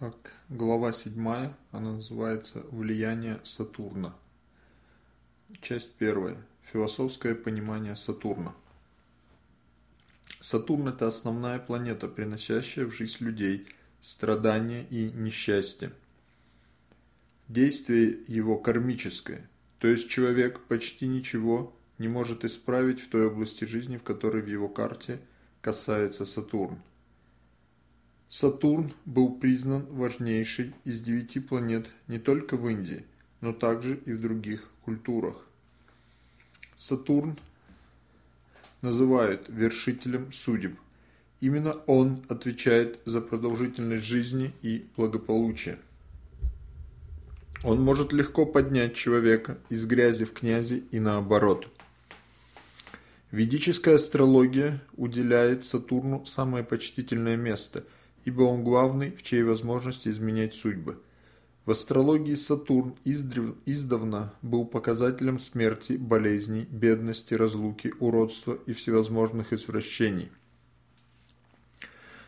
Так, глава седьмая, она называется «Влияние Сатурна». Часть первая. Философское понимание Сатурна. Сатурн – это основная планета, приносящая в жизнь людей страдания и несчастье. Действие его кармическое, то есть человек почти ничего не может исправить в той области жизни, в которой в его карте касается Сатурн – Сатурн был признан важнейшей из девяти планет не только в Индии, но также и в других культурах. Сатурн называют вершителем судеб. Именно он отвечает за продолжительность жизни и благополучие. Он может легко поднять человека из грязи в князи и наоборот. Ведическая астрология уделяет Сатурну самое почтительное место – ибо он главный, в чьей возможности изменять судьбы. В астрологии Сатурн издавна был показателем смерти, болезней, бедности, разлуки, уродства и всевозможных извращений.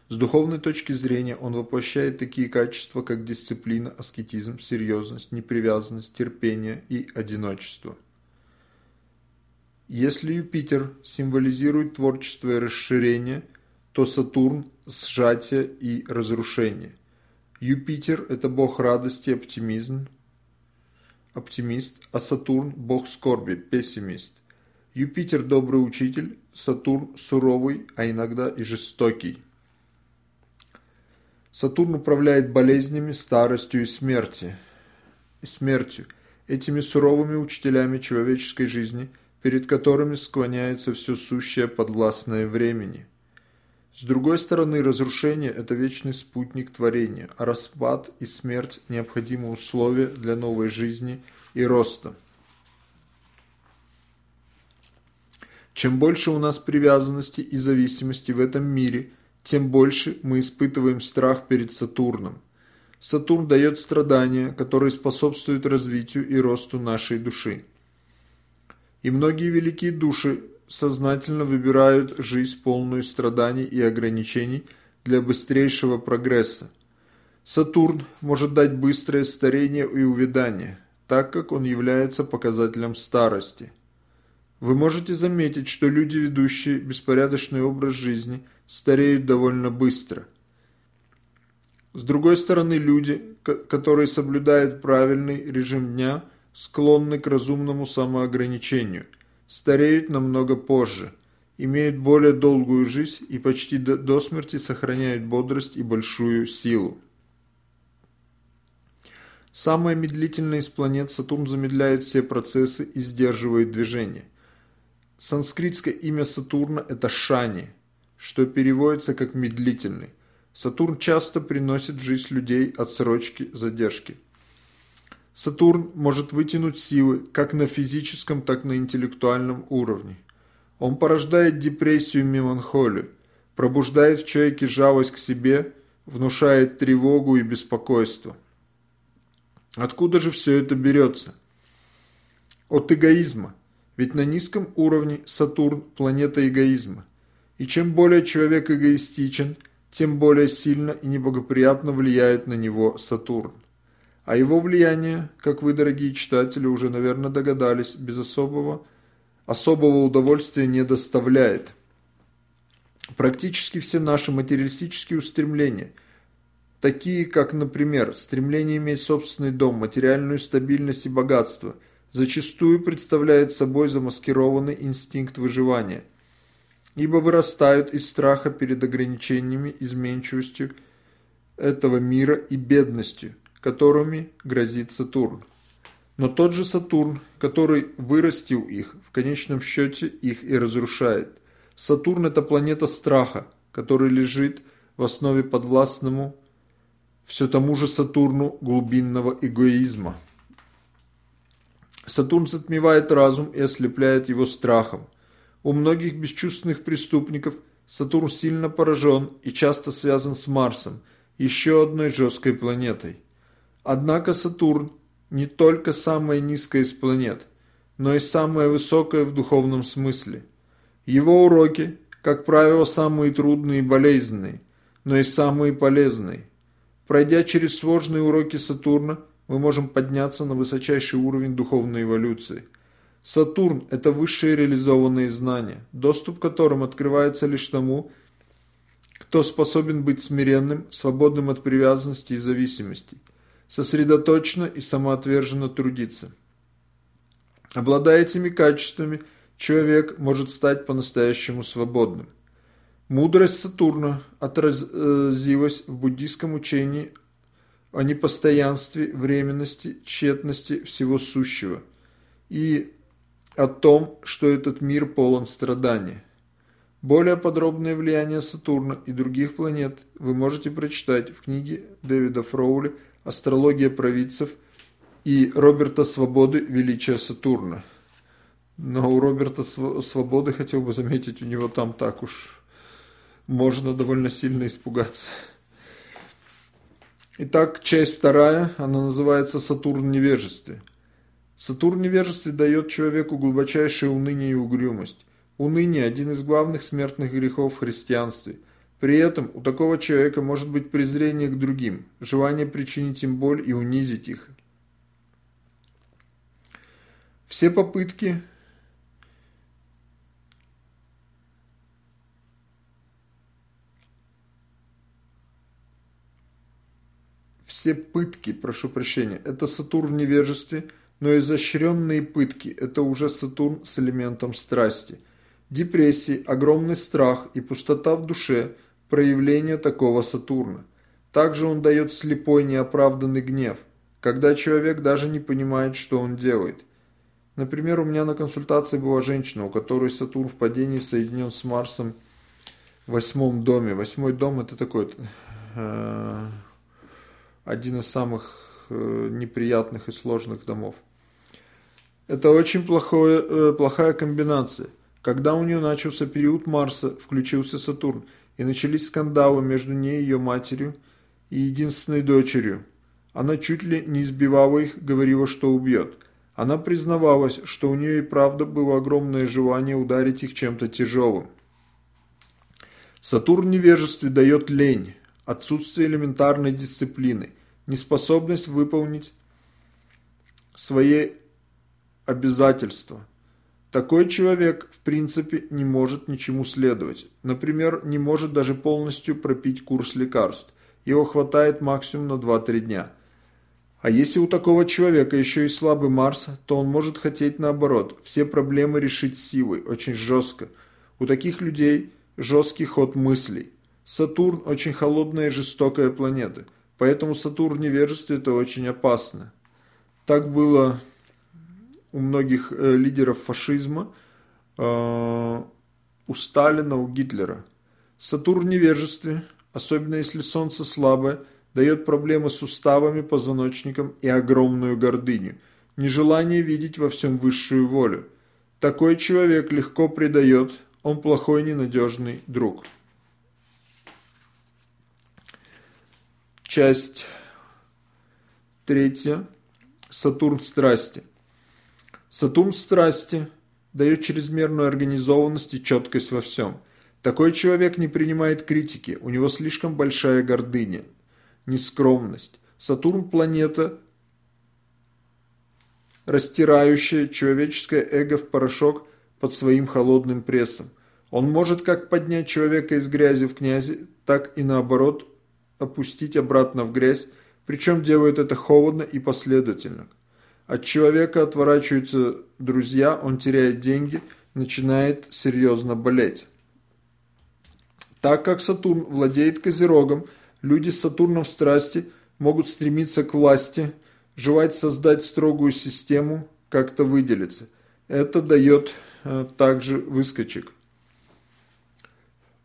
С духовной точки зрения он воплощает такие качества, как дисциплина, аскетизм, серьезность, непривязанность, терпение и одиночество. Если Юпитер символизирует творчество и расширение – то Сатурн – сжатие и разрушение. Юпитер – это бог радости, оптимизм, оптимист, а Сатурн – бог скорби, пессимист. Юпитер – добрый учитель, Сатурн – суровый, а иногда и жестокий. Сатурн управляет болезнями, старостью и смерти. Смертью. Этими суровыми учителями человеческой жизни, перед которыми склоняется все сущее подвластное времени – с другой стороны, разрушение – это вечный спутник творения, а распад и смерть – необходимые условия для новой жизни и роста. Чем больше у нас привязанности и зависимости в этом мире, тем больше мы испытываем страх перед Сатурном. Сатурн дает страдания, которые способствуют развитию и росту нашей души. И многие великие души сознательно выбирают жизнь полную страданий и ограничений для быстрейшего прогресса. Сатурн может дать быстрое старение и увядание, так как он является показателем старости. Вы можете заметить, что люди, ведущие беспорядочный образ жизни, стареют довольно быстро. С другой стороны, люди, которые соблюдают правильный режим дня, склонны к разумному самоограничению – стареют намного позже, имеют более долгую жизнь и почти до, смерти сохраняют бодрость и большую силу. Самая медлительная из планет Сатурн замедляет все процессы и сдерживает движение. Санскритское имя Сатурна – это Шани, что переводится как «медлительный». Сатурн часто приносит в жизнь людей отсрочки, задержки – Сатурн может вытянуть силы как на физическом, так и на интеллектуальном уровне. Он порождает депрессию и меланхолию, пробуждает в человеке жалость к себе, внушает тревогу и беспокойство. Откуда же все это берется? От эгоизма. Ведь на низком уровне Сатурн – планета эгоизма. И чем более человек эгоистичен, тем более сильно и неблагоприятно влияет на него Сатурн. А его влияние, как вы, дорогие читатели, уже, наверное, догадались, без особого, особого удовольствия не доставляет. Практически все наши материалистические устремления, такие как, например, стремление иметь собственный дом, материальную стабильность и богатство, зачастую представляют собой замаскированный инстинкт выживания, ибо вырастают из страха перед ограничениями, изменчивостью этого мира и бедностью – которыми грозит Сатурн. Но тот же Сатурн, который вырастил их, в конечном счете их и разрушает. Сатурн – это планета страха, который лежит в основе подвластному все тому же Сатурну глубинного эгоизма. Сатурн затмевает разум и ослепляет его страхом. У многих бесчувственных преступников Сатурн сильно поражен и часто связан с Марсом, еще одной жесткой планетой. Однако Сатурн не только самая низкая из планет, но и самая высокая в духовном смысле. Его уроки, как правило, самые трудные и болезненные, но и самые полезные. Пройдя через сложные уроки Сатурна, мы можем подняться на высочайший уровень духовной эволюции. Сатурн – это высшие реализованные знания, доступ к которым открывается лишь тому, кто способен быть смиренным, свободным от привязанности и зависимости, сосредоточенно и самоотверженно трудиться. Обладая этими качествами, человек может стать по-настоящему свободным. Мудрость Сатурна отразилась в буддийском учении о непостоянстве, временности, тщетности всего сущего и о том, что этот мир полон страданий. Более подробное влияние Сатурна и других планет вы можете прочитать в книге Дэвида Фроули «Астрология провидцев» и Роберта Свободы «Величие Сатурна». Но у Роберта Свободы, хотел бы заметить, у него там так уж можно довольно сильно испугаться. Итак, часть вторая, она называется «Сатурн невежестве». Сатурн невежестве дает человеку глубочайшее уныние и угрюмость. Уныние – один из главных смертных грехов в христианстве. При этом у такого человека может быть презрение к другим, желание причинить им боль и унизить их. Все попытки все пытки, прошу прощения, это Сатурн в невежестве, но изощренные пытки – это уже Сатурн с элементом страсти. Депрессии, огромный страх и пустота в душе – проявление такого Сатурна. Также он дает слепой неоправданный гнев, когда человек даже не понимает, что он делает. Например, у меня на консультации была женщина, у которой Сатурн в падении соединен с Марсом в восьмом доме. Восьмой дом – это такой э, один из самых э, неприятных и сложных домов. Это очень плохое, э, плохая комбинация. Когда у нее начался период Марса, включился Сатурн, и начались скандалы между ней и ее матерью и единственной дочерью. Она чуть ли не избивала их, говорила, что убьет. Она признавалась, что у нее и правда было огромное желание ударить их чем-то тяжелым. Сатурн в невежестве дает лень, отсутствие элементарной дисциплины, неспособность выполнить свои обязательства. Такой человек, в принципе, не может ничему следовать. Например, не может даже полностью пропить курс лекарств. Его хватает максимум на 2-3 дня. А если у такого человека еще и слабый Марс, то он может хотеть наоборот, все проблемы решить силой, очень жестко. У таких людей жесткий ход мыслей. Сатурн очень холодная и жестокая планета – Поэтому Сатурн невежестве это очень опасно. Так было у многих э, лидеров фашизма, э, у Сталина, у Гитлера. Сатурн в невежестве, особенно если Солнце слабое, дает проблемы с суставами, позвоночником и огромную гордыню, нежелание видеть во всем высшую волю. Такой человек легко предает, он плохой ненадежный друг. Часть третья. Сатурн страсти. Сатурн страсти дает чрезмерную организованность и четкость во всем. Такой человек не принимает критики, у него слишком большая гордыня, нескромность. Сатурн – планета, растирающая человеческое эго в порошок под своим холодным прессом. Он может как поднять человека из грязи в князи, так и наоборот опустить обратно в грязь, причем делает это холодно и последовательно. От человека отворачиваются друзья, он теряет деньги, начинает серьезно болеть. Так как Сатурн владеет Козерогом, люди с Сатурном в страсти могут стремиться к власти, желать создать строгую систему, как-то выделиться. Это дает э, также выскочек.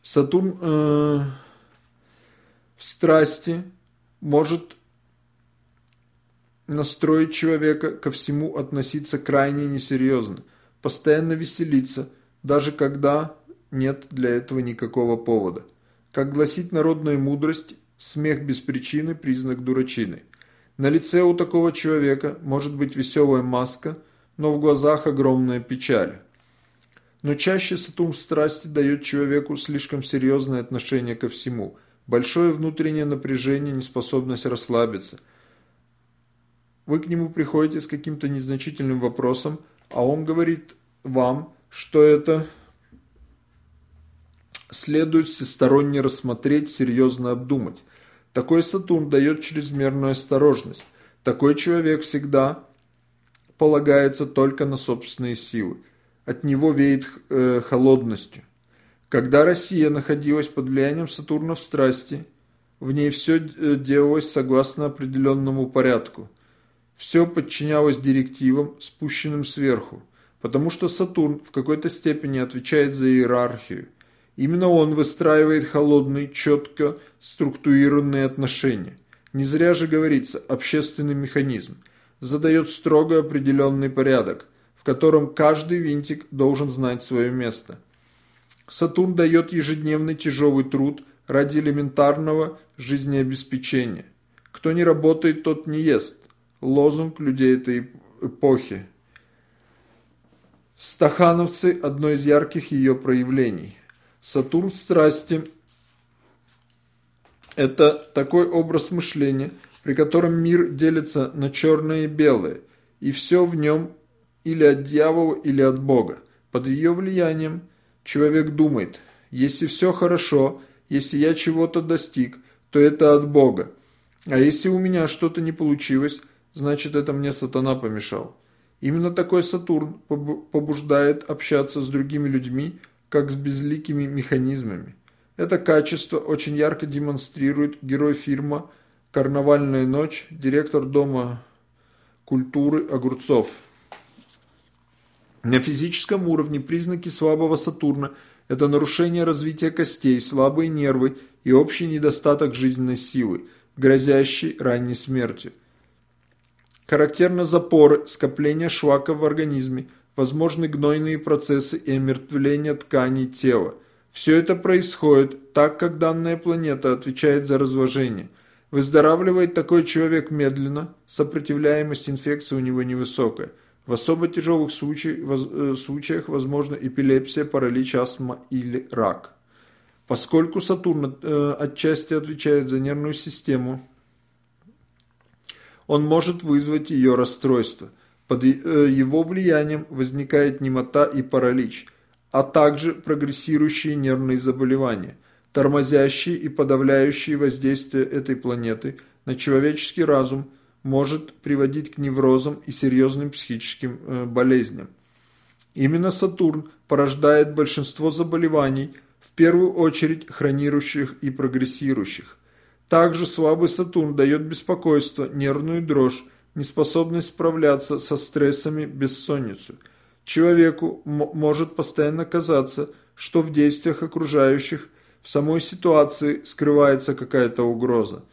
Сатурн э, в страсти может настроить человека ко всему относиться крайне несерьезно, постоянно веселиться, даже когда нет для этого никакого повода. Как гласит народная мудрость, смех без причины – признак дурачины. На лице у такого человека может быть веселая маска, но в глазах огромная печаль. Но чаще Сатурн в страсти дает человеку слишком серьезное отношение ко всему – большое внутреннее напряжение, неспособность расслабиться. Вы к нему приходите с каким-то незначительным вопросом, а он говорит вам, что это следует всесторонне рассмотреть, серьезно обдумать. Такой Сатурн дает чрезмерную осторожность. Такой человек всегда полагается только на собственные силы. От него веет э, холодностью. Когда Россия находилась под влиянием Сатурна в страсти, в ней все э, делалось согласно определенному порядку. Все подчинялось директивам, спущенным сверху, потому что Сатурн в какой-то степени отвечает за иерархию. Именно он выстраивает холодные, четко структурированные отношения. Не зря же говорится «общественный механизм», задает строго определенный порядок, в котором каждый винтик должен знать свое место – Сатурн дает ежедневный тяжелый труд ради элементарного жизнеобеспечения. Кто не работает, тот не ест. Лозунг людей этой эпохи. Стахановцы – одно из ярких ее проявлений. Сатурн страсти – это такой образ мышления, при котором мир делится на черное и белое, и все в нем или от дьявола, или от Бога. Под ее влиянием Человек думает, если все хорошо, если я чего-то достиг, то это от Бога. А если у меня что-то не получилось, значит это мне сатана помешал. Именно такой Сатурн побуждает общаться с другими людьми, как с безликими механизмами. Это качество очень ярко демонстрирует герой фильма «Карнавальная ночь», директор Дома культуры Огурцов. На физическом уровне признаки слабого Сатурна – это нарушение развития костей, слабые нервы и общий недостаток жизненной силы, грозящий ранней смертью. Характерно запоры, скопление шлака в организме, возможны гнойные процессы и омертвление тканей тела. Все это происходит так, как данная планета отвечает за разложение. Выздоравливает такой человек медленно, сопротивляемость инфекции у него невысокая. В особо тяжелых э, случаях возможна эпилепсия, паралич, астма или рак. Поскольку Сатурн э, отчасти отвечает за нервную систему, он может вызвать ее расстройство. Под э, его влиянием возникает немота и паралич, а также прогрессирующие нервные заболевания, тормозящие и подавляющие воздействие этой планеты на человеческий разум – может приводить к неврозам и серьезным психическим э, болезням. Именно Сатурн порождает большинство заболеваний, в первую очередь хронирующих и прогрессирующих. Также слабый Сатурн дает беспокойство, нервную дрожь, неспособность справляться со стрессами, бессонницу. Человеку может постоянно казаться, что в действиях окружающих в самой ситуации скрывается какая-то угроза.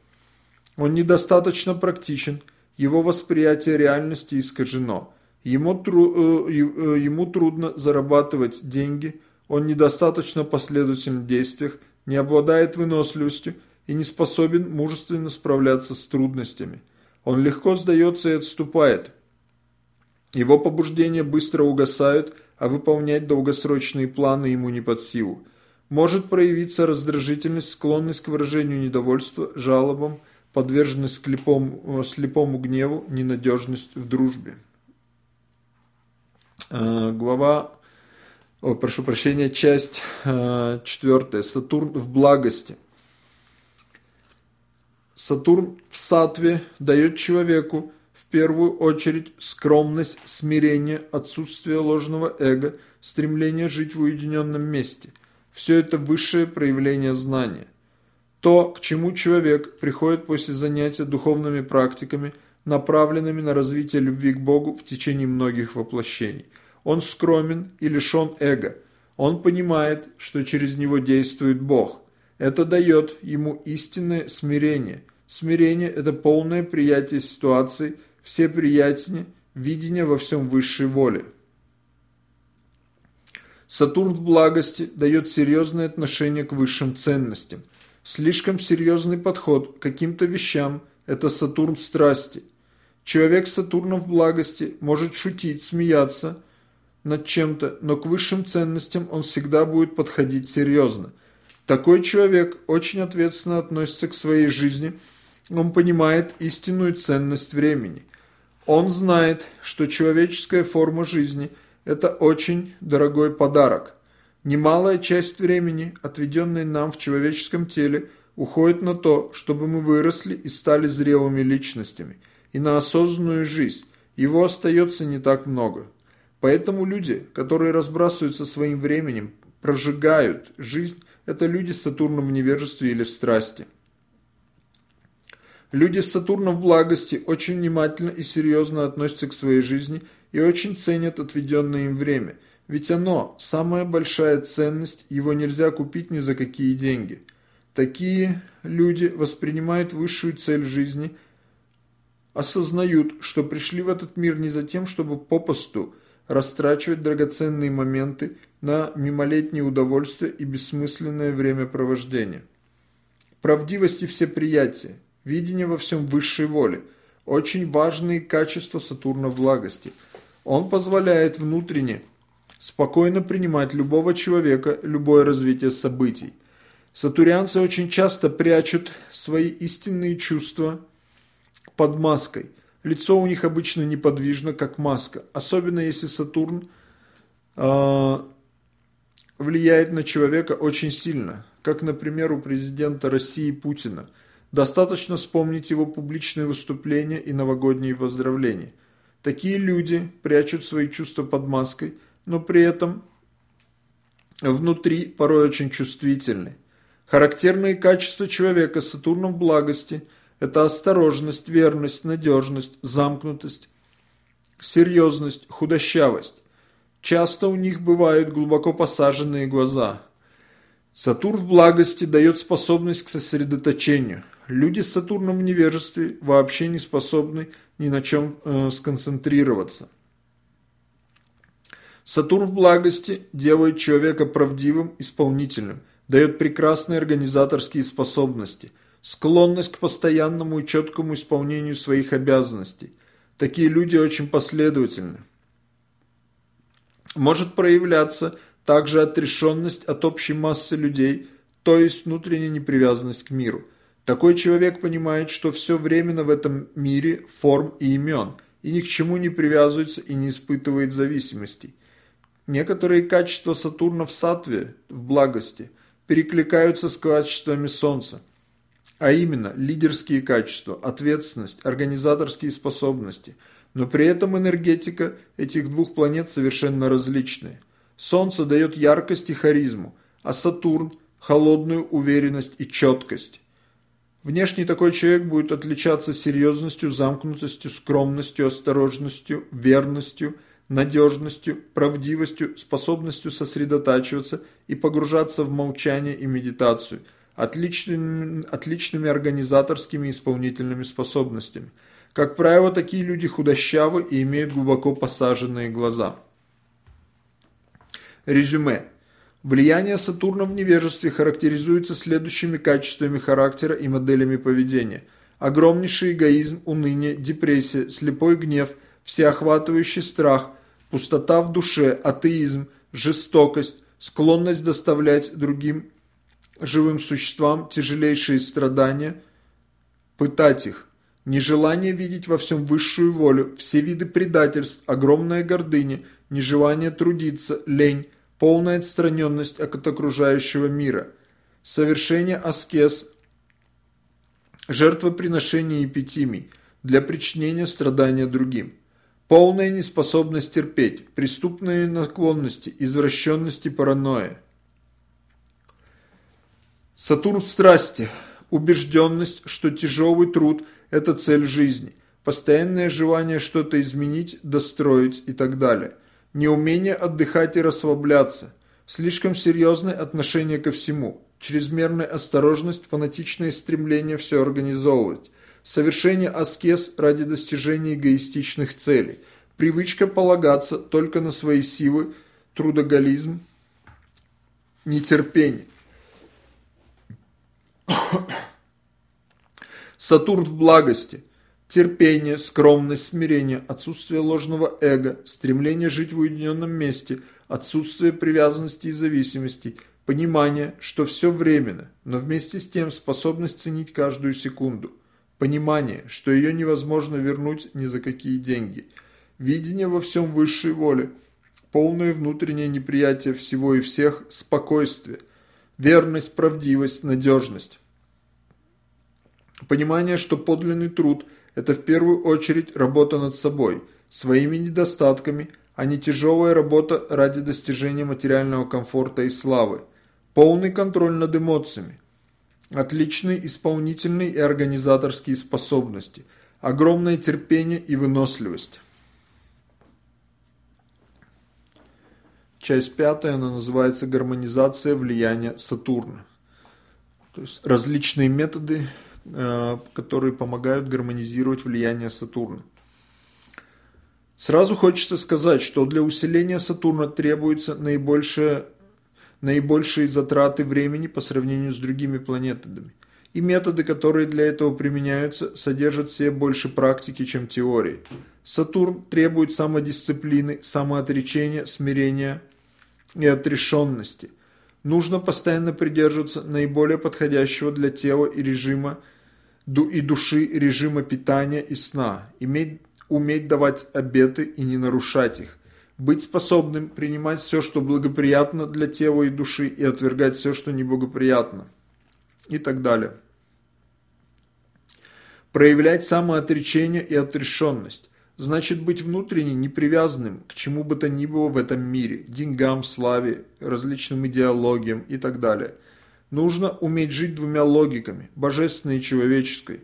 Он недостаточно практичен, его восприятие реальности искажено. Ему, тру, э, э, ему трудно зарабатывать деньги, он недостаточно последователен в действиях, не обладает выносливостью и не способен мужественно справляться с трудностями. Он легко сдается и отступает. Его побуждения быстро угасают, а выполнять долгосрочные планы ему не под силу. Может проявиться раздражительность, склонность к выражению недовольства, жалобам, подверженность слепому, слепому гневу, ненадежность в дружбе. Э, глава, о, прошу прощения, часть э, четвертая. Сатурн в благости. Сатурн в сатве дает человеку в первую очередь скромность, смирение, отсутствие ложного эго, стремление жить в уединенном месте. Все это высшее проявление знания – то, к чему человек приходит после занятия духовными практиками, направленными на развитие любви к Богу в течение многих воплощений. Он скромен и лишен эго. Он понимает, что через него действует Бог. Это дает ему истинное смирение. Смирение – это полное приятие ситуации, все приятие, видение во всем высшей воле. Сатурн в благости дает серьезное отношение к высшим ценностям – Слишком серьезный подход к каким-то вещам – это Сатурн страсти. Человек с Сатурном в благости может шутить, смеяться над чем-то, но к высшим ценностям он всегда будет подходить серьезно. Такой человек очень ответственно относится к своей жизни, он понимает истинную ценность времени. Он знает, что человеческая форма жизни – это очень дорогой подарок. Немалая часть времени, отведенной нам в человеческом теле, уходит на то, чтобы мы выросли и стали зрелыми личностями, и на осознанную жизнь. Его остается не так много. Поэтому люди, которые разбрасываются своим временем, прожигают жизнь, это люди с Сатурном в невежестве или в страсти. Люди с Сатурном в благости очень внимательно и серьезно относятся к своей жизни и очень ценят отведенное им время, ведь оно – самая большая ценность, его нельзя купить ни за какие деньги. Такие люди воспринимают высшую цель жизни, осознают, что пришли в этот мир не за тем, чтобы попусту растрачивать драгоценные моменты на мимолетние удовольствия и бессмысленное времяпровождение. Правдивость и всеприятие – видение во всем высшей воли, очень важные качества Сатурна в благости. Он позволяет внутренне спокойно принимать любого человека, любое развитие событий. Сатурянцы очень часто прячут свои истинные чувства под маской. Лицо у них обычно неподвижно, как маска, особенно если Сатурн э, влияет на человека очень сильно, как, например, у президента России Путина – Достаточно вспомнить его публичные выступления и новогодние поздравления. Такие люди прячут свои чувства под маской, но при этом внутри порой очень чувствительны. Характерные качества человека с Сатурном благости – это осторожность, верность, надежность, замкнутость, серьезность, худощавость. Часто у них бывают глубоко посаженные глаза. Сатурн в благости дает способность к сосредоточению – Люди с Сатурном в невежестве вообще не способны ни на чем э, сконцентрироваться. Сатурн в благости делает человека правдивым, исполнительным, дает прекрасные организаторские способности, склонность к постоянному и четкому исполнению своих обязанностей. Такие люди очень последовательны. Может проявляться также отрешенность от общей массы людей, то есть внутренняя непривязанность к миру – такой человек понимает, что все временно в этом мире форм и имен, и ни к чему не привязывается и не испытывает зависимостей. Некоторые качества Сатурна в сатве, в благости, перекликаются с качествами Солнца, а именно лидерские качества, ответственность, организаторские способности, но при этом энергетика этих двух планет совершенно различная. Солнце дает яркость и харизму, а Сатурн – холодную уверенность и четкость. Внешний такой человек будет отличаться серьезностью, замкнутостью, скромностью, осторожностью, верностью, надежностью, правдивостью, способностью сосредотачиваться и погружаться в молчание и медитацию, отличными, отличными организаторскими и исполнительными способностями. Как правило, такие люди худощавы и имеют глубоко посаженные глаза. Резюме. Влияние Сатурна в невежестве характеризуется следующими качествами характера и моделями поведения. Огромнейший эгоизм, уныние, депрессия, слепой гнев, всеохватывающий страх, пустота в душе, атеизм, жестокость, склонность доставлять другим живым существам тяжелейшие страдания, пытать их, нежелание видеть во всем высшую волю, все виды предательств, огромная гордыня, нежелание трудиться, лень, полная отстраненность от окружающего мира, совершение аскез, жертвоприношение эпитимий для причинения страдания другим, полная неспособность терпеть, преступные наклонности, извращенности, паранойя. Сатурн в страсти, убежденность, что тяжелый труд – это цель жизни, постоянное желание что-то изменить, достроить и так далее – неумение отдыхать и расслабляться, слишком серьезное отношение ко всему, чрезмерная осторожность, фанатичное стремление все организовывать, совершение аскез ради достижения эгоистичных целей, привычка полагаться только на свои силы, трудоголизм, нетерпение. Сатурн в благости, Терпение, скромность, смирение, отсутствие ложного эго, стремление жить в уединенном месте, отсутствие привязанности и зависимости, Понимание, что все временно, но вместе с тем способность ценить каждую секунду. Понимание, что ее невозможно вернуть ни за какие деньги. Видение во всем высшей воле. Полное внутреннее неприятие всего и всех, спокойствие. Верность, правдивость, надежность. Понимание, что подлинный труд – это в первую очередь работа над собой, своими недостатками, а не тяжелая работа ради достижения материального комфорта и славы. Полный контроль над эмоциями. Отличные исполнительные и организаторские способности. Огромное терпение и выносливость. Часть пятая, она называется «Гармонизация влияния Сатурна». То есть различные методы Э, которые помогают гармонизировать влияние Сатурна. Сразу хочется сказать, что для усиления Сатурна требуются наибольшие, наибольшие затраты времени по сравнению с другими планетами. И методы, которые для этого применяются, содержат все больше практики, чем теории. Сатурн требует самодисциплины, самоотречения, смирения и отрешенности. Нужно постоянно придерживаться наиболее подходящего для тела и режима и души режима питания и сна, иметь, уметь давать обеты и не нарушать их, быть способным принимать все, что благоприятно для тела и души, и отвергать все, что неблагоприятно, и так далее. Проявлять самоотречение и отрешенность значит быть внутренне непривязанным к чему бы то ни было в этом мире, деньгам, славе, различным идеологиям и так далее – Нужно уметь жить двумя логиками, божественной и человеческой.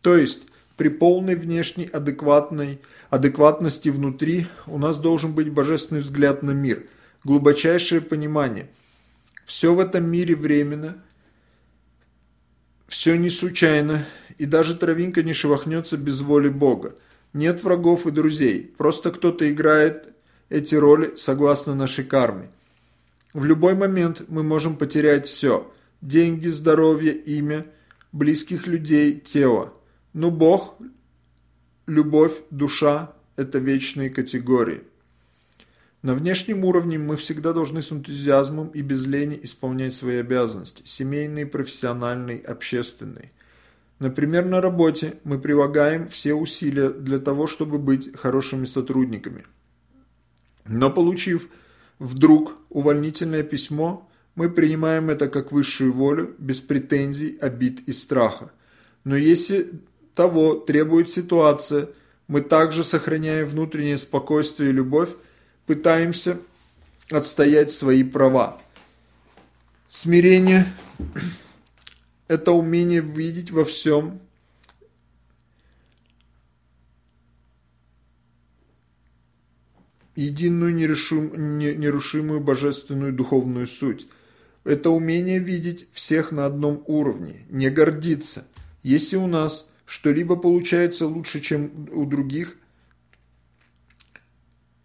То есть, при полной внешней адекватной, адекватности внутри у нас должен быть божественный взгляд на мир, глубочайшее понимание. Все в этом мире временно, все не случайно, и даже травинка не шевахнется без воли Бога. Нет врагов и друзей, просто кто-то играет эти роли согласно нашей карме. В любой момент мы можем потерять все деньги, здоровье, имя, близких людей, тело. Но Бог, любовь, душа – это вечные категории. На внешнем уровне мы всегда должны с энтузиазмом и без лени исполнять свои обязанности – семейные, профессиональные, общественные. Например, на работе мы прилагаем все усилия для того, чтобы быть хорошими сотрудниками. Но получив вдруг увольнительное письмо, мы принимаем это как высшую волю, без претензий, обид и страха. Но если того требует ситуация, мы также, сохраняя внутреннее спокойствие и любовь, пытаемся отстоять свои права. Смирение – это умение видеть во всем единую нерушимую божественную духовную суть – это умение видеть всех на одном уровне, не гордиться. Если у нас что-либо получается лучше, чем у других,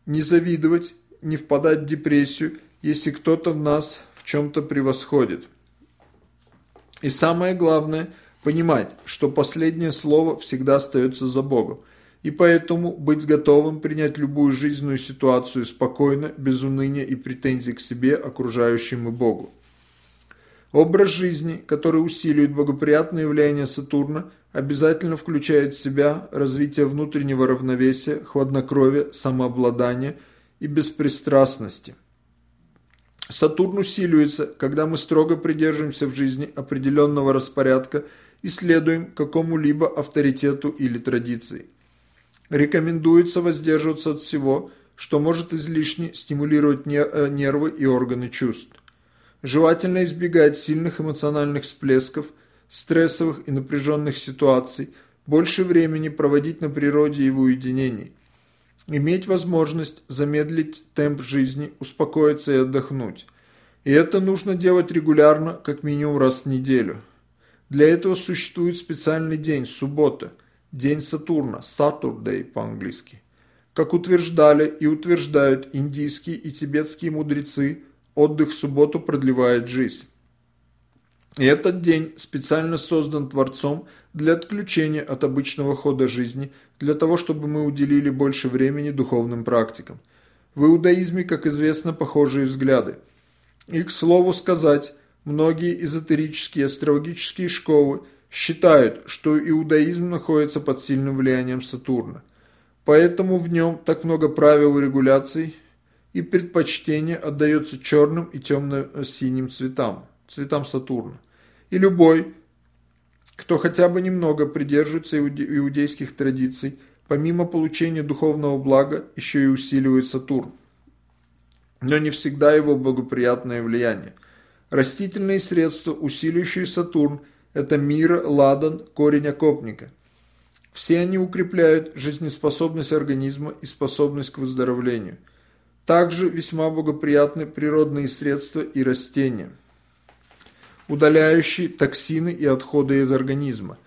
не завидовать, не впадать в депрессию, если кто-то в нас в чем-то превосходит. И самое главное – понимать, что последнее слово всегда остается за Богом. И поэтому быть готовым принять любую жизненную ситуацию спокойно, без уныния и претензий к себе, окружающим и Богу. Образ жизни, который усиливает благоприятное влияние Сатурна, обязательно включает в себя развитие внутреннего равновесия, хладнокровия, самообладания и беспристрастности. Сатурн усиливается, когда мы строго придерживаемся в жизни определенного распорядка и следуем какому-либо авторитету или традиции. Рекомендуется воздерживаться от всего, что может излишне стимулировать э, нервы и органы чувств. Желательно избегать сильных эмоциональных всплесков, стрессовых и напряженных ситуаций, больше времени проводить на природе и в уединении. Иметь возможность замедлить темп жизни, успокоиться и отдохнуть. И это нужно делать регулярно, как минимум раз в неделю. Для этого существует специальный день – суббота, день Сатурна, Saturday по-английски. Как утверждали и утверждают индийские и тибетские мудрецы – Отдых в субботу продлевает жизнь. И этот день специально создан Творцом для отключения от обычного хода жизни, для того, чтобы мы уделили больше времени духовным практикам. В иудаизме, как известно, похожие взгляды. И, к слову сказать, многие эзотерические астрологические школы считают, что иудаизм находится под сильным влиянием Сатурна. Поэтому в нем так много правил и регуляций, и предпочтение отдается черным и темно-синим цветам, цветам Сатурна. И любой, кто хотя бы немного придерживается иудейских традиций, помимо получения духовного блага, еще и усиливает Сатурн. Но не всегда его благоприятное влияние. Растительные средства, усиливающие Сатурн, это мира, ладан, корень окопника. Все они укрепляют жизнеспособность организма и способность к выздоровлению. Также весьма благоприятны природные средства и растения, удаляющие токсины и отходы из организма,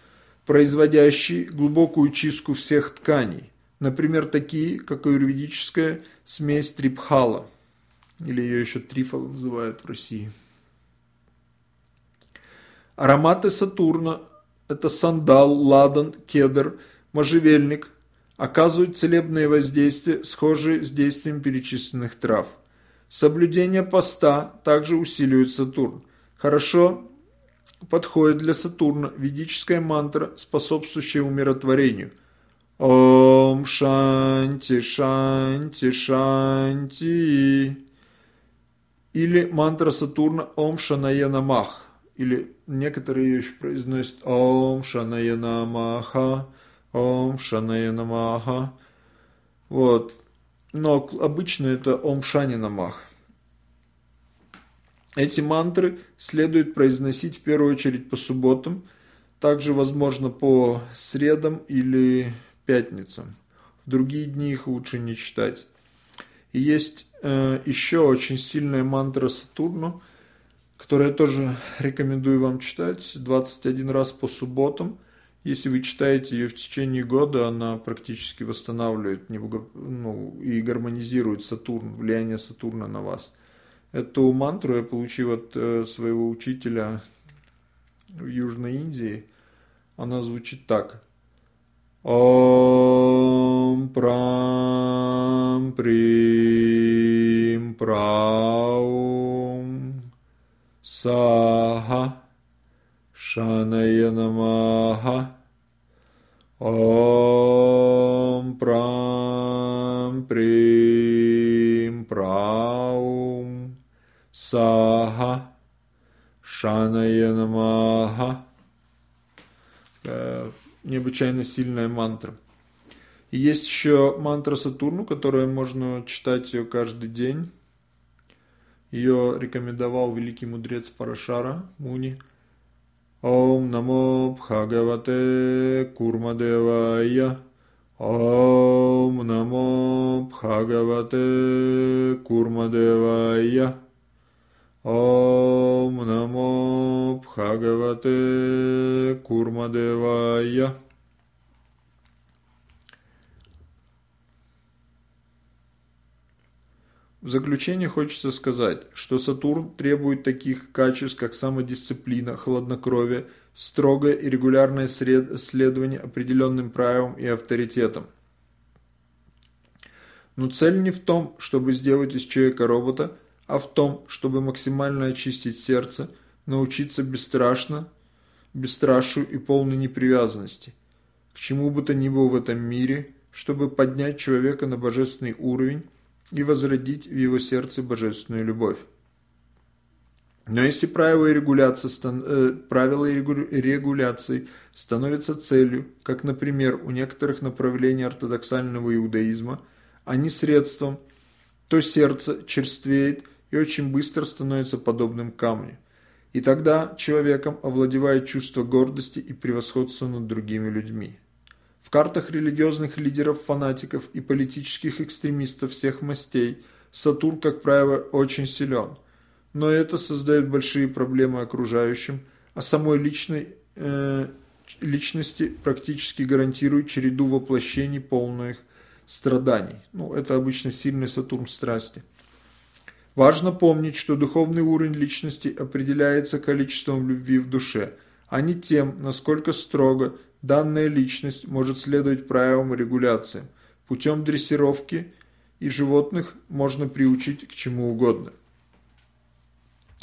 производящие глубокую чистку всех тканей, например, такие, как юридическая смесь трипхала, или ее еще трифал называют в России. Ароматы Сатурна – это сандал, ладан, кедр, можжевельник – оказывают целебное воздействие, схожие с действием перечисленных трав. Соблюдение поста также усиливает Сатурн. Хорошо подходит для Сатурна ведическая мантра, способствующая умиротворению. Ом Шанти Шанти Шанти или мантра Сатурна Ом Шаная Намах или некоторые ее еще произносят Ом Шаная Намаха, Ом Шаная Намаха. Вот. Но обычно это Ом Шани Намах. Эти мантры следует произносить в первую очередь по субботам, также возможно по средам или пятницам. В другие дни их лучше не читать. И есть э, еще очень сильная мантра Сатурну – которую я тоже рекомендую вам читать 21 раз по субботам. Если вы читаете ее в течение года, она практически восстанавливает ну, и гармонизирует Сатурн, влияние Сатурна на вас. Эту мантру я получил от э, своего учителя в Южной Индии. Она звучит так. Ом прам прим праум Саха Шанaya Намаха Ом Прам Прим Праум Саха Шаная Намаха Необычайно сильная мантра. И есть еще мантра Сатурну, которую можно читать ее каждый день. Ее рекомендовал великий мудрец Парашара Муни. Ом намо Бхагавате Курмадевая. Ом намо Бхагавате Курмадевая. Ом намо Бхагавате Курмадевая. В заключение хочется сказать, что Сатурн требует таких качеств, как самодисциплина, хладнокровие, строгое и регулярное следование определенным правилам и авторитетам. Но цель не в том, чтобы сделать из человека робота, а в том, чтобы максимально очистить сердце, научиться бесстрашно, бесстрашию и полной непривязанности, к чему бы то ни было в этом мире, чтобы поднять человека на божественный уровень, и возродить в его сердце божественную любовь. Но если правила и, регуляции, э, правила и регуляции становятся целью, как, например, у некоторых направлений ортодоксального иудаизма, а не средством, то сердце черствеет и очень быстро становится подобным камню. И тогда человеком овладевает чувство гордости и превосходства над другими людьми картах религиозных лидеров-фанатиков и политических экстремистов всех мастей Сатурн, как правило, очень силен. Но это создает большие проблемы окружающим, а самой личной, э, личности практически гарантирует череду воплощений полных страданий. Ну, это обычно сильный Сатурн страсти. Важно помнить, что духовный уровень личности определяется количеством любви в душе, а не тем, насколько строго Данная личность может следовать правилам и регуляциям. Путем дрессировки и животных можно приучить к чему угодно.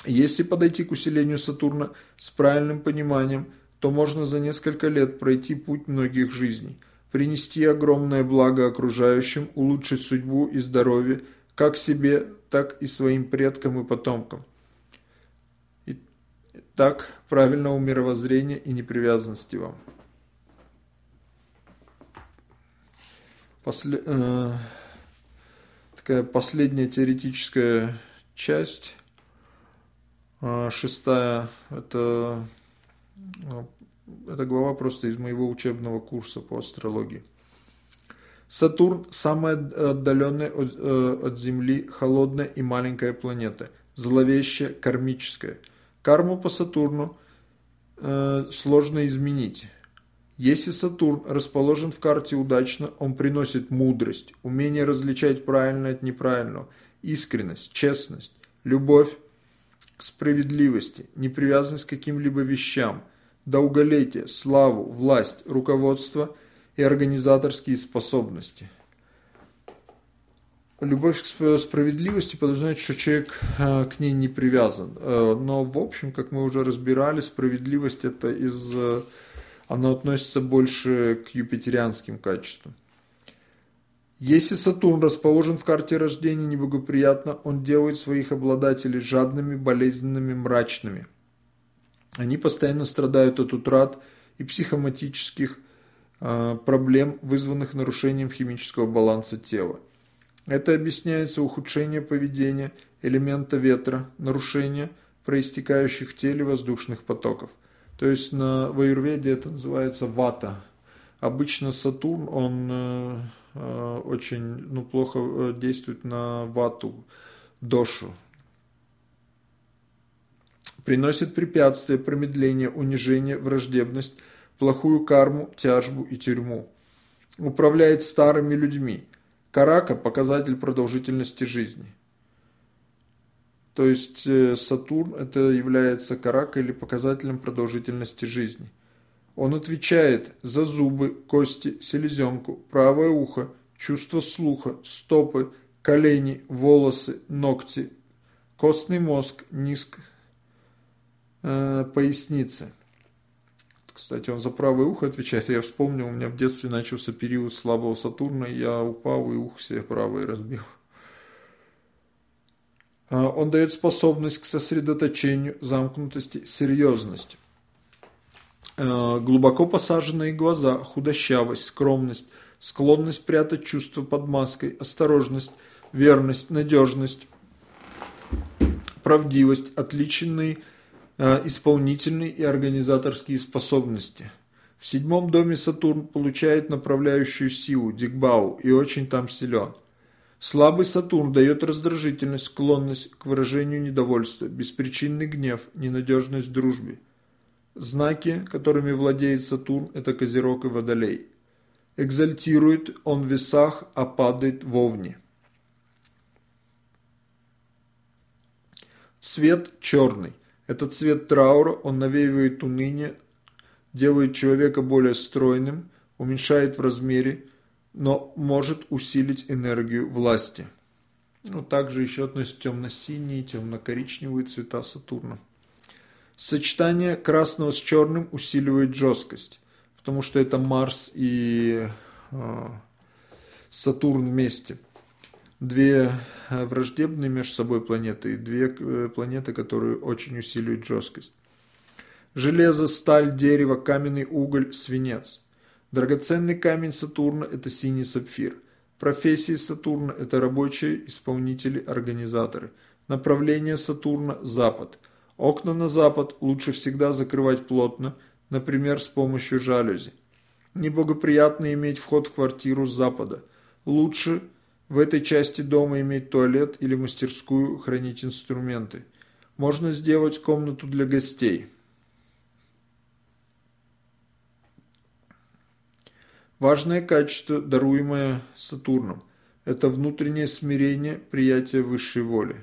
Если подойти к усилению Сатурна с правильным пониманием, то можно за несколько лет пройти путь многих жизней, принести огромное благо окружающим, улучшить судьбу и здоровье как себе, так и своим предкам и потомкам. И так правильного мировоззрения и непривязанности вам. После, э, такая последняя теоретическая часть а, шестая, это, ну, это глава просто из моего учебного курса по астрологии. Сатурн – самая отдаленная от, э, от Земли холодная и маленькая планета, зловещая, кармическая. Карму по Сатурну э, сложно изменить. Если Сатурн расположен в карте удачно, он приносит мудрость, умение различать правильное от неправильного, искренность, честность, любовь, справедливости, непривязанность к каким-либо вещам, долголетие, славу, власть, руководство и организаторские способности. Любовь к справедливости подразумевает, что человек э, к ней не привязан. Э, но, в общем, как мы уже разбирали, справедливость это из... Э, она относится больше к юпитерианским качествам. Если Сатурн расположен в карте рождения неблагоприятно, он делает своих обладателей жадными, болезненными, мрачными. Они постоянно страдают от утрат и психоматических проблем, вызванных нарушением химического баланса тела. Это объясняется ухудшением поведения элемента ветра, нарушение проистекающих в теле воздушных потоков. То есть на в аюрведе это называется вата. Обычно Сатурн, он э, Э, очень ну, плохо э, действует на вату, дошу. Приносит препятствия, промедление, унижение, враждебность, плохую карму, тяжбу и тюрьму. Управляет старыми людьми. Карака – показатель продолжительности жизни. То есть э, Сатурн – это является карака или показателем продолжительности жизни – он отвечает за зубы, кости, селезенку, правое ухо, чувство слуха, стопы, колени, волосы, ногти, костный мозг, низк э, поясницы. Кстати, он за правое ухо отвечает. Я вспомнил, у меня в детстве начался период слабого Сатурна, я упал и ухо себе правое разбил. Э, он дает способность к сосредоточению, замкнутости, серьезности. Э, глубоко посаженные глаза, худощавость, скромность, склонность прятать чувства под маской, осторожность, верность, надежность, правдивость, отличные э, исполнительные и организаторские способности. В седьмом доме Сатурн получает направляющую силу, Дигбау, и очень там силен. Слабый Сатурн дает раздражительность, склонность к выражению недовольства, беспричинный гнев, ненадежность в дружбе. Знаки, которыми владеет Сатурн, это Козерог и Водолей. Экзальтирует он в весах, а падает в Овне. Цвет черный. Это цвет траура, он навеивает уныние, делает человека более стройным, уменьшает в размере, но может усилить энергию власти. Ну, также еще относятся темно-синие, темно-коричневые цвета Сатурна. Сочетание красного с черным усиливает жесткость, потому что это Марс и э, Сатурн вместе. Две э, враждебные между собой планеты и две э, планеты, которые очень усиливают жесткость. Железо, сталь, дерево, каменный уголь, свинец. Драгоценный камень Сатурна – это синий сапфир. Профессии Сатурна – это рабочие, исполнители, организаторы. Направление Сатурна – запад – Окна на запад лучше всегда закрывать плотно, например, с помощью жалюзи. Неблагоприятно иметь вход в квартиру с запада. Лучше в этой части дома иметь туалет или мастерскую хранить инструменты. Можно сделать комнату для гостей. Важное качество, даруемое Сатурном, это внутреннее смирение, приятие высшей воли.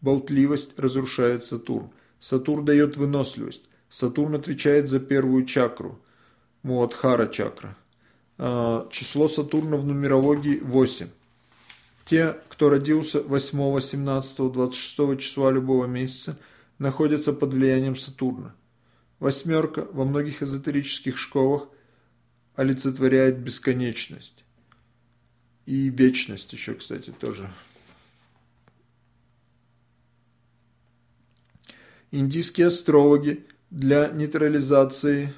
Болтливость разрушает Сатурн. Сатурн дает выносливость. Сатурн отвечает за первую чакру, Муадхара чакра. А, число Сатурна в нумерологии 8. Те, кто родился 8, 17, 26 числа любого месяца, находятся под влиянием Сатурна. Восьмерка во многих эзотерических школах олицетворяет бесконечность. И вечность еще, кстати, тоже. Индийские астрологи для нейтрализации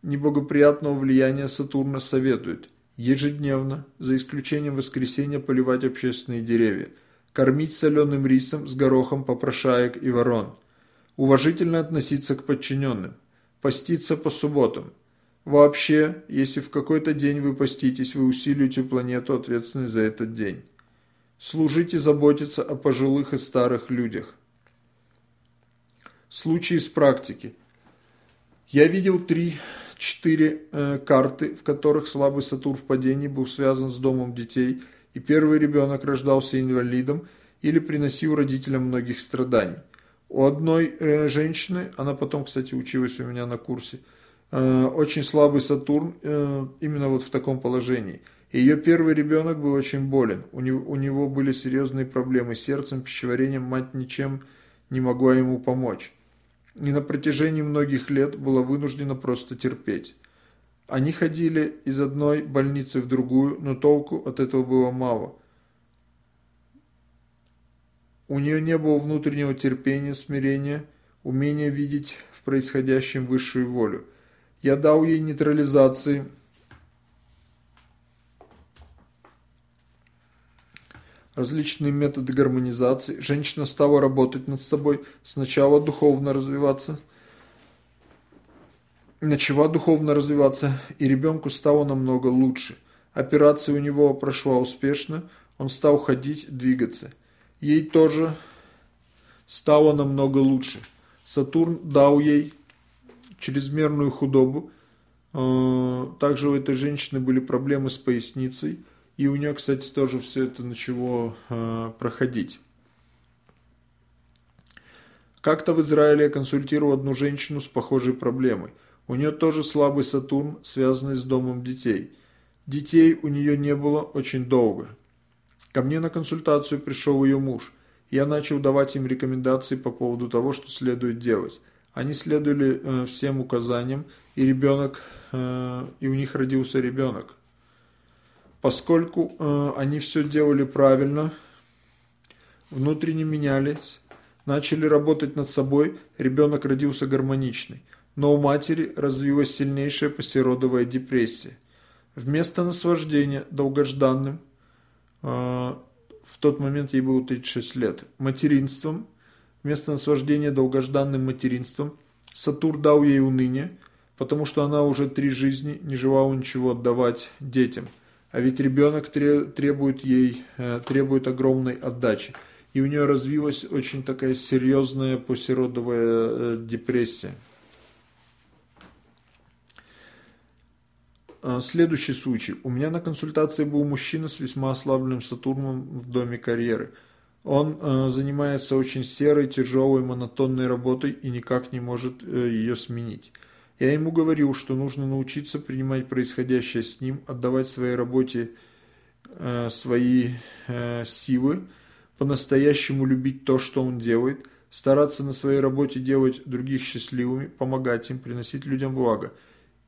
неблагоприятного влияния Сатурна советуют ежедневно, за исключением воскресенья, поливать общественные деревья, кормить соленым рисом с горохом попрошаек и ворон, уважительно относиться к подчиненным, поститься по субботам, Вообще, если в какой-то день вы поститесь, вы усиливаете планету ответственность за этот день. Служите заботиться о пожилых и старых людях. Случаи из практики. Я видел три-четыре э, карты, в которых слабый Сатурн в падении был связан с домом детей, и первый ребенок рождался инвалидом или приносил родителям многих страданий. У одной э, женщины, она потом, кстати, училась у меня на курсе, Э, очень слабый Сатурн именно вот в таком положении. Ее первый ребенок был очень болен. У него, у него были серьезные проблемы с сердцем, пищеварением, мать ничем не могла ему помочь. И на протяжении многих лет была вынуждена просто терпеть. Они ходили из одной больницы в другую, но толку от этого было мало. У нее не было внутреннего терпения, смирения, умения видеть в происходящем высшую волю – я дал ей нейтрализации. Различные методы гармонизации. Женщина стала работать над собой. Сначала духовно развиваться. Начала духовно развиваться. И ребенку стало намного лучше. Операция у него прошла успешно. Он стал ходить, двигаться. Ей тоже стало намного лучше. Сатурн дал ей чрезмерную худобу. А, также у этой женщины были проблемы с поясницей. И у нее, кстати, тоже все это начало а, проходить. Как-то в Израиле я консультировал одну женщину с похожей проблемой. У нее тоже слабый Сатурн, связанный с домом детей. Детей у нее не было очень долго. Ко мне на консультацию пришел ее муж. Я начал давать им рекомендации по поводу того, что следует делать. Они следовали э, всем указаниям, и ребенок, э, и у них родился ребенок. Поскольку э, они все делали правильно, внутренне менялись, начали работать над собой, ребенок родился гармоничный. Но у матери развилась сильнейшая послеродовая депрессия. Вместо наслаждения долгожданным, в тот момент ей было 36 лет, материнством – Вместо наслаждения долгожданным материнством Сатур дал ей уныние, потому что она уже три жизни не желала ничего отдавать детям. А ведь ребенок требует ей, э, требует огромной отдачи. И у нее развилась очень такая серьезная послеродовая э, депрессия. А, следующий случай. У меня на консультации был мужчина с весьма ослабленным Сатурном в доме карьеры – он э, занимается очень серой, тяжелой, монотонной работой и никак не может ее сменить. Я ему говорил, что нужно научиться принимать происходящее с ним, отдавать своей работе э, свои э, силы, по-настоящему любить то, что он делает, стараться на своей работе делать других счастливыми, помогать им, приносить людям благо.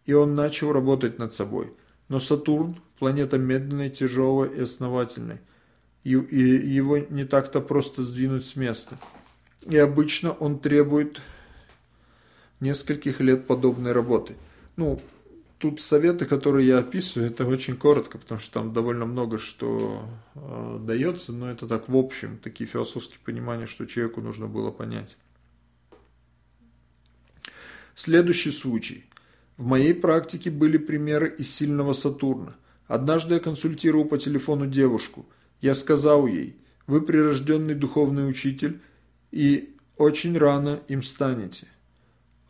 И он начал работать над собой. Но Сатурн – планета медленной, тяжелой и основательной – и, его не так-то просто сдвинуть с места. И обычно он требует нескольких лет подобной работы. Ну, тут советы, которые я описываю, это очень коротко, потому что там довольно много что э, дается, но это так в общем, такие философские понимания, что человеку нужно было понять. Следующий случай. В моей практике были примеры из сильного Сатурна. Однажды я консультировал по телефону девушку – я сказал ей, вы прирожденный духовный учитель и очень рано им станете.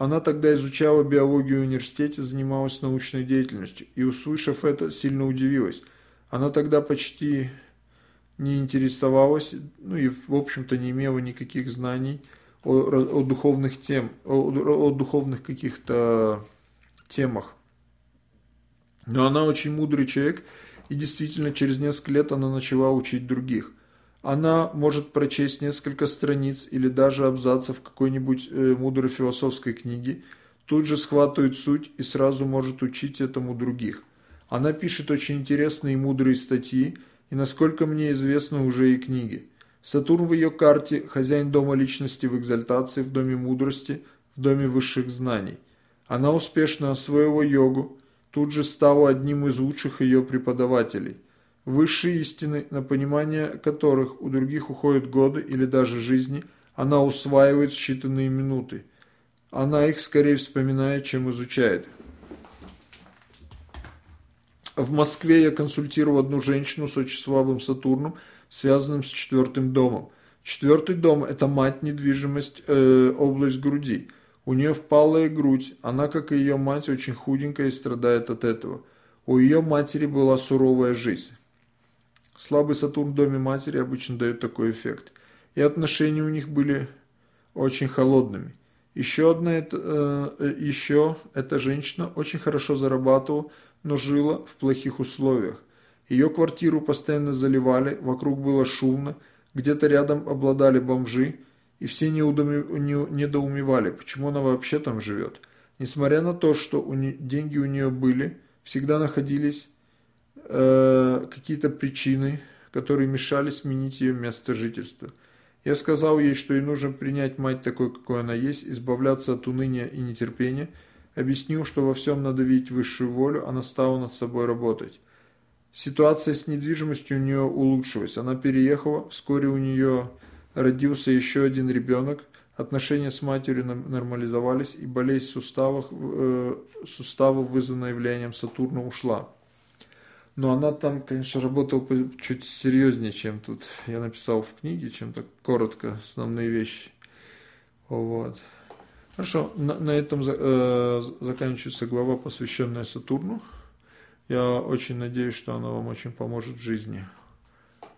Она тогда изучала биологию в университете, занималась научной деятельностью и, услышав это, сильно удивилась. Она тогда почти не интересовалась, ну и, в общем-то, не имела никаких знаний о, о духовных тем, о, о духовных каких-то темах. Но она очень мудрый человек и действительно, через несколько лет она начала учить других. Она может прочесть несколько страниц или даже абзацев какой-нибудь э, мудрой философской книги, тут же схватывает суть и сразу может учить этому других. Она пишет очень интересные и мудрые статьи, и, насколько мне известно, уже и книги. Сатурн в ее карте – хозяин дома личности в экзальтации, в доме мудрости, в доме высших знаний. Она успешно освоила йогу, тут же стала одним из лучших ее преподавателей – Высшие истины, на понимание которых у других уходят годы или даже жизни, она усваивает в считанные минуты. Она их скорее вспоминает, чем изучает. В Москве я консультировал одну женщину с очень слабым Сатурном, связанным с четвертым домом. Четвертый дом – это мать, недвижимость, э, область груди. У нее впалая грудь, она, как и ее мать, очень худенькая и страдает от этого. У ее матери была суровая жизнь. Слабый Сатурн в доме матери обычно дает такой эффект. И отношения у них были очень холодными. Еще одна, это, э, еще эта женщина очень хорошо зарабатывала, но жила в плохих условиях. Ее квартиру постоянно заливали, вокруг было шумно, где-то рядом обладали бомжи, и все недоумевали, почему она вообще там живет. Несмотря на то, что у не, деньги у нее были, всегда находились э, какие-то причины, которые мешали сменить ее место жительства. Я сказал ей, что ей нужно принять мать такой, какой она есть, избавляться от уныния и нетерпения, объяснил, что во всем надо видеть высшую волю, она стала над собой работать. Ситуация с недвижимостью у нее улучшилась. Она переехала, вскоре у нее родился еще один ребенок, отношения с матерью нормализовались, и болезнь суставов, э, суставов вызванная влиянием Сатурна, ушла. Но она там, конечно, работала чуть серьезнее, чем тут я написал в книге, чем так коротко основные вещи. Вот. Хорошо, на, на этом за, э, заканчивается глава, посвященная Сатурну. Я очень надеюсь, что она вам очень поможет в жизни.